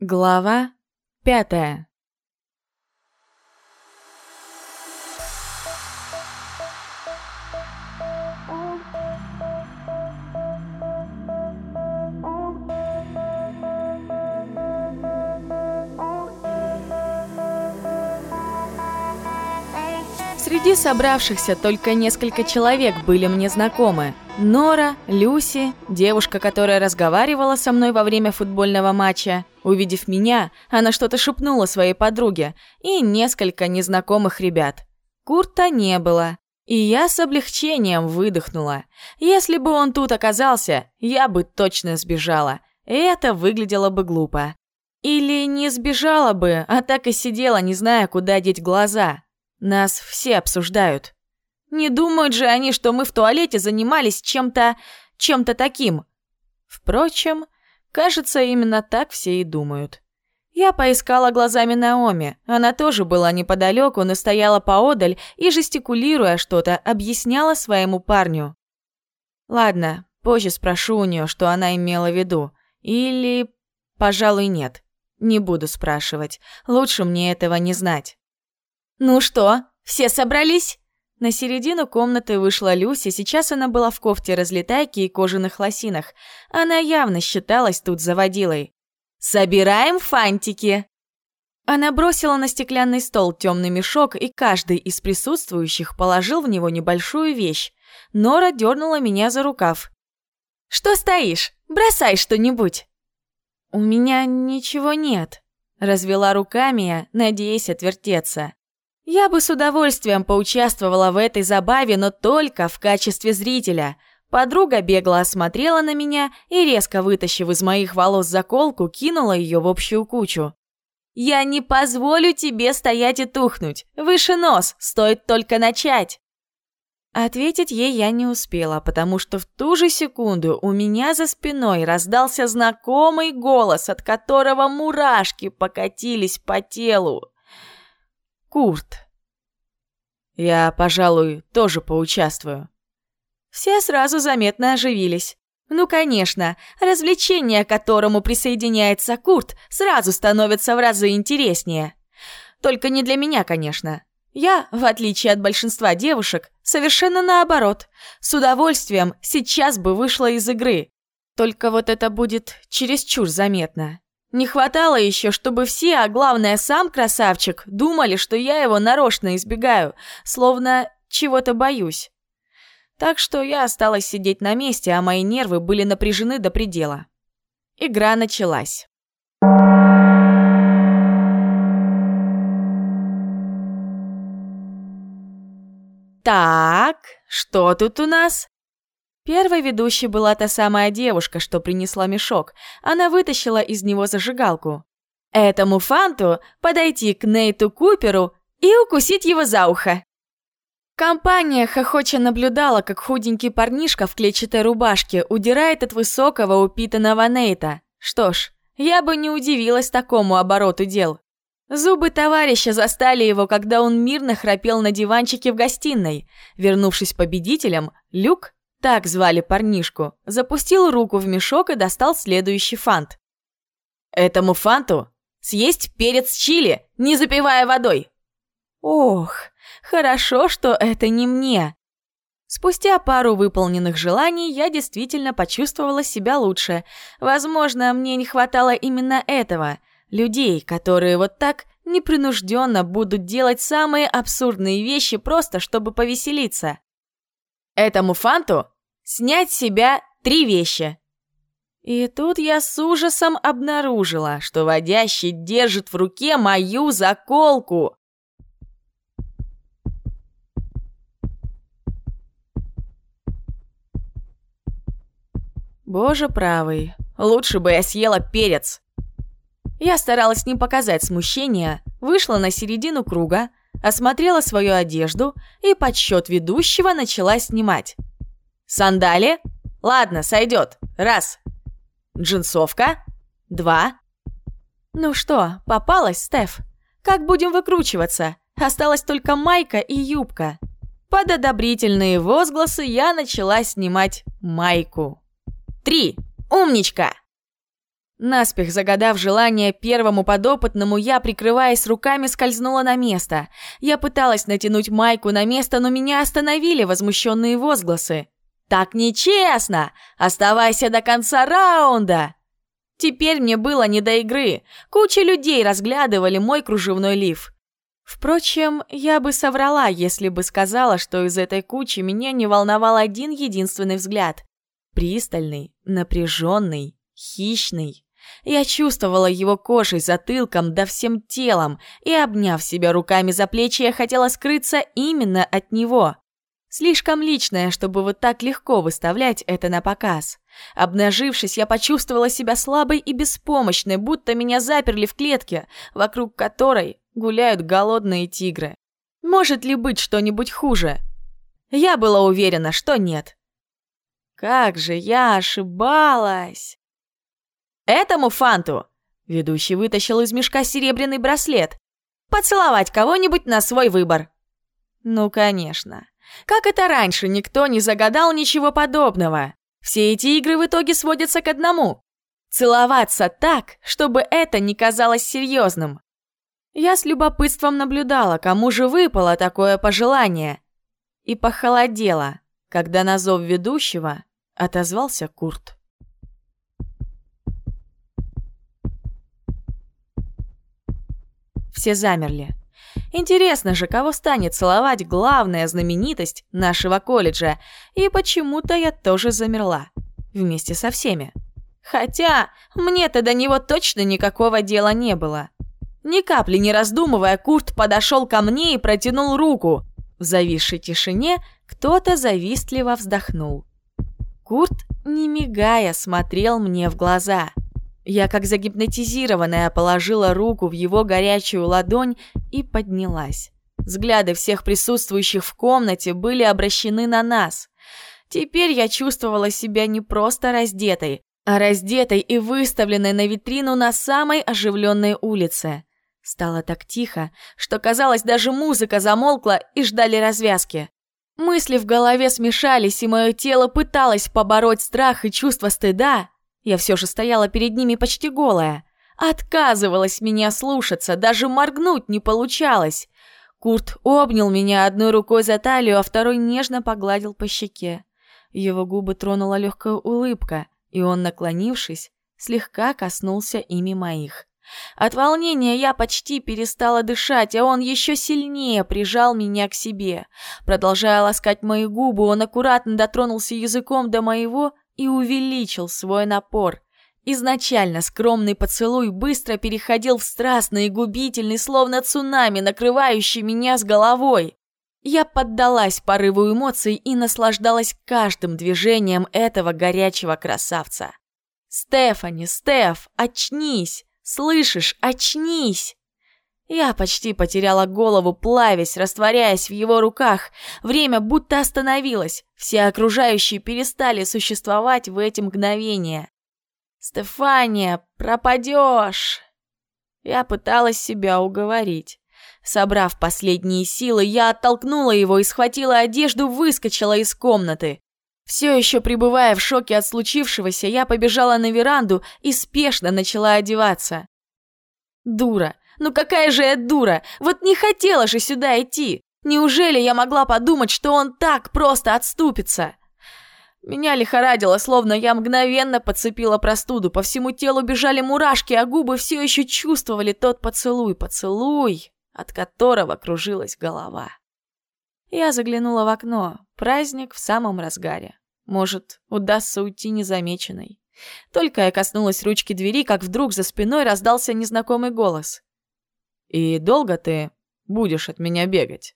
Глава пятая Среди собравшихся только несколько человек были мне знакомы. Нора, Люси, девушка, которая разговаривала со мной во время футбольного матча. Увидев меня, она что-то шепнула своей подруге и несколько незнакомых ребят. Курта не было. И я с облегчением выдохнула. Если бы он тут оказался, я бы точно сбежала. Это выглядело бы глупо. Или не сбежала бы, а так и сидела, не зная, куда деть глаза. Нас все обсуждают. Не думают же они, что мы в туалете занимались чем-то... чем-то таким. Впрочем, кажется, именно так все и думают. Я поискала глазами Наоми. Она тоже была неподалеку, но стояла поодаль и, жестикулируя что-то, объясняла своему парню. Ладно, позже спрошу у нее, что она имела в виду. Или... пожалуй, нет. Не буду спрашивать. Лучше мне этого не знать. «Ну что, все собрались?» На середину комнаты вышла Люся, сейчас она была в кофте разлетайки и кожаных лосинах. Она явно считалась тут заводилой. «Собираем фантики!» Она бросила на стеклянный стол темный мешок, и каждый из присутствующих положил в него небольшую вещь. Нора дернула меня за рукав. «Что стоишь? Бросай что-нибудь!» «У меня ничего нет», — развела руками, надеясь отвертеться. Я бы с удовольствием поучаствовала в этой забаве, но только в качестве зрителя. Подруга бегло осмотрела на меня и, резко вытащив из моих волос заколку, кинула ее в общую кучу. «Я не позволю тебе стоять и тухнуть. Выше нос, стоит только начать!» Ответить ей я не успела, потому что в ту же секунду у меня за спиной раздался знакомый голос, от которого мурашки покатились по телу. Курт. Я, пожалуй, тоже поучаствую. Все сразу заметно оживились. Ну, конечно, развлечение, к которому присоединяется Курт, сразу становится в разы интереснее. Только не для меня, конечно. Я, в отличие от большинства девушек, совершенно наоборот. С удовольствием сейчас бы вышла из игры. Только вот это будет чересчур заметно. Не хватало еще, чтобы все, а главное сам красавчик, думали, что я его нарочно избегаю, словно чего-то боюсь. Так что я осталась сидеть на месте, а мои нервы были напряжены до предела. Игра началась. Так, что тут у нас? Первой ведущей была та самая девушка, что принесла мешок. Она вытащила из него зажигалку. Этому фанту подойти к Нейту Куперу и укусить его за ухо. Компания хохоча наблюдала, как худенький парнишка в клетчатой рубашке удирает от высокого упитанного Нейта. Что ж, я бы не удивилась такому обороту дел. Зубы товарища застали его, когда он мирно храпел на диванчике в гостиной. Вернувшись победителем, Люк так звали парнишку, запустил руку в мешок и достал следующий фант. «Этому фанту съесть перец чили, не запивая водой!» «Ох, хорошо, что это не мне!» Спустя пару выполненных желаний я действительно почувствовала себя лучше. Возможно, мне не хватало именно этого. Людей, которые вот так непринужденно будут делать самые абсурдные вещи просто, чтобы повеселиться. Этому фанту снять с себя три вещи. И тут я с ужасом обнаружила, что водящий держит в руке мою заколку. Боже правый, лучше бы я съела перец. Я старалась не показать смущения, вышла на середину круга, осмотрела свою одежду и под счет ведущего начала снимать. Сандали? Ладно, сойдет. Раз. Джинсовка? Два. Ну что, попалась, Стеф? Как будем выкручиваться? Осталась только майка и юбка. Под одобрительные возгласы я начала снимать майку. Три. Умничка! Наспех загадав желание первому подопытному, я, прикрываясь руками, скользнула на место. Я пыталась натянуть майку на место, но меня остановили возмущенные возгласы. «Так нечестно! Оставайся до конца раунда!» Теперь мне было не до игры. Куча людей разглядывали мой кружевной лиф. Впрочем, я бы соврала, если бы сказала, что из этой кучи меня не волновал один единственный взгляд. Пристальный, напряженный, хищный. Я чувствовала его кожей, затылком, да всем телом, и, обняв себя руками за плечи, я хотела скрыться именно от него. Слишком личное, чтобы вот так легко выставлять это на показ. Обнажившись, я почувствовала себя слабой и беспомощной, будто меня заперли в клетке, вокруг которой гуляют голодные тигры. Может ли быть что-нибудь хуже? Я была уверена, что нет. Как же я ошибалась! Этому фанту ведущий вытащил из мешка серебряный браслет. Поцеловать кого-нибудь на свой выбор. Ну, конечно. Как это раньше никто не загадал ничего подобного? Все эти игры в итоге сводятся к одному. Целоваться так, чтобы это не казалось серьезным. Я с любопытством наблюдала, кому же выпало такое пожелание. И похолодела, когда на зов ведущего отозвался Курт. Все замерли. Интересно же, кого станет целовать главная знаменитость нашего колледжа. И почему-то я тоже замерла. Вместе со всеми. Хотя мне-то до него точно никакого дела не было. Ни капли не раздумывая, Курт подошел ко мне и протянул руку. В зависшей тишине кто-то завистливо вздохнул. Курт, не мигая, смотрел мне в глаза – я, как загипнотизированная, положила руку в его горячую ладонь и поднялась. Взгляды всех присутствующих в комнате были обращены на нас. Теперь я чувствовала себя не просто раздетой, а раздетой и выставленной на витрину на самой оживленной улице. Стало так тихо, что казалось, даже музыка замолкла и ждали развязки. Мысли в голове смешались, и мое тело пыталось побороть страх и чувство стыда, я все же стояла перед ними почти голая. Отказывалась меня слушаться, даже моргнуть не получалось. Курт обнял меня одной рукой за талию, а второй нежно погладил по щеке. Его губы тронула легкая улыбка, и он, наклонившись, слегка коснулся ими моих. От волнения я почти перестала дышать, а он еще сильнее прижал меня к себе. Продолжая ласкать мои губы, он аккуратно дотронулся языком до моего и увеличил свой напор. Изначально скромный поцелуй быстро переходил в страстный и губительный, словно цунами, накрывающий меня с головой. Я поддалась порыву эмоций и наслаждалась каждым движением этого горячего красавца. «Стефани, Стеф, очнись! Слышишь, очнись!» Я почти потеряла голову, плавясь, растворяясь в его руках. Время будто остановилось. Все окружающие перестали существовать в эти мгновения. «Стефания, пропадешь!» Я пыталась себя уговорить. Собрав последние силы, я оттолкнула его и схватила одежду, выскочила из комнаты. Все еще пребывая в шоке от случившегося, я побежала на веранду и спешно начала одеваться. Дура! Ну какая же я дура! Вот не хотела же сюда идти! Неужели я могла подумать, что он так просто отступится? Меня лихорадило, словно я мгновенно подцепила простуду. По всему телу бежали мурашки, а губы все еще чувствовали тот поцелуй, поцелуй, от которого кружилась голова. Я заглянула в окно. Праздник в самом разгаре. Может, удастся уйти незамеченной. Только я коснулась ручки двери, как вдруг за спиной раздался незнакомый голос. «И долго ты будешь от меня бегать?»